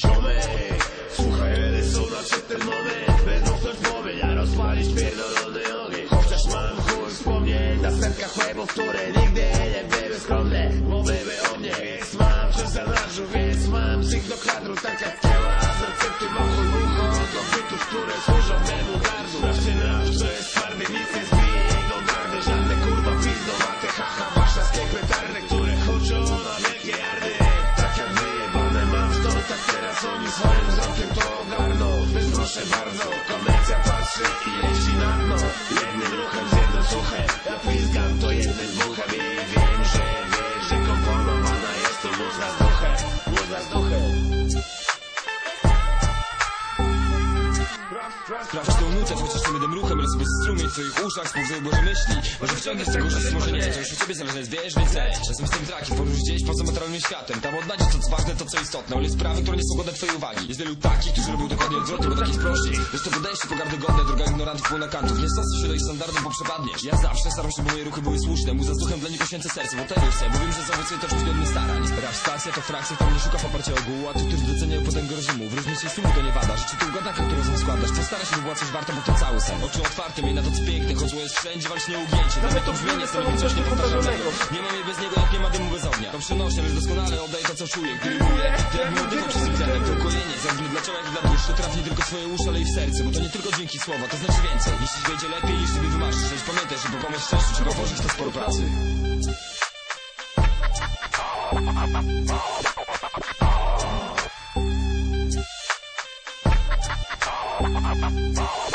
Ziomek, słuchaj LSO nadszedł ten moment Będą chcąć głowy na rozpalić pierdolony ogień. Chociaż mam chuj wspomnień Na setkach łebów, które nigdy nie były skromne Mówiły o mnie, więc mam przez zanarzu Więc mam z ich do kadru tak jak kieła Z recepty wokół mucho do bytów, które służą proszę bardzo, komercja patrzy i jeździ na dno. Jednym ruchem z jednym Sprawdź tą nutę, chociaż tym ruchem rozbudź strumień w twoich uszach, spowoduje Boże myśli. Może wciągać tego życia, może nie, już od ciebie jest wiesz, więc leć Czasem jestem trakiem, podróż gdzieś poza materialnym światem. Tam odnajdziesz to, co ważne, to co istotne, ale sprawy, które nie są godne twojej uwagi. Jest wielu takich, którzy robią dokładnie odwrotnie, bo tak jest prościej Wiesz to podejście pogardy godne, droga ignorantów pełna Nie stosuj się do ich standardów, bo przepadniesz Ja zawsze staram się, by moje ruchy były słuszne. Muza z duchem dla niej poświęcę serce, bo tego chcę Bo wiem, że zaowocuje to czczgodny starań Rap stacja to frakcja, która nie szuka poparcia ogółu A którzy doceniają potęgę rozumu. W różnicy to nie wada, ugadanka, którą składasz Postara się, by była coś warta, bo to cały sen. Oczy otwarte, miej na to co piękne, choć jest wszędzie, walcz nieugięcie Dla mnie to brzmienie stanowi coś niepowtarzalnego. Nie mam jej bez niego, jak nie ma dymu bez ognia. To przenoszę, lecz doskonale oddaję to co czuję. Gdy rymuję, to jakbym oddychał przez tlenem To ukojenie, zarówno dla ciała jak i dla duszy. To trafi nie tylko swoje uszy, ale i w serce Bo to nie tylko dźwięki słowa, to znaczy więcej. Jeśli wejdzie lepiej niż sobie wymarzysz Lecz pamiętaj, że po pomysł szczęściu trzeba włożyć to sporo pracy pau.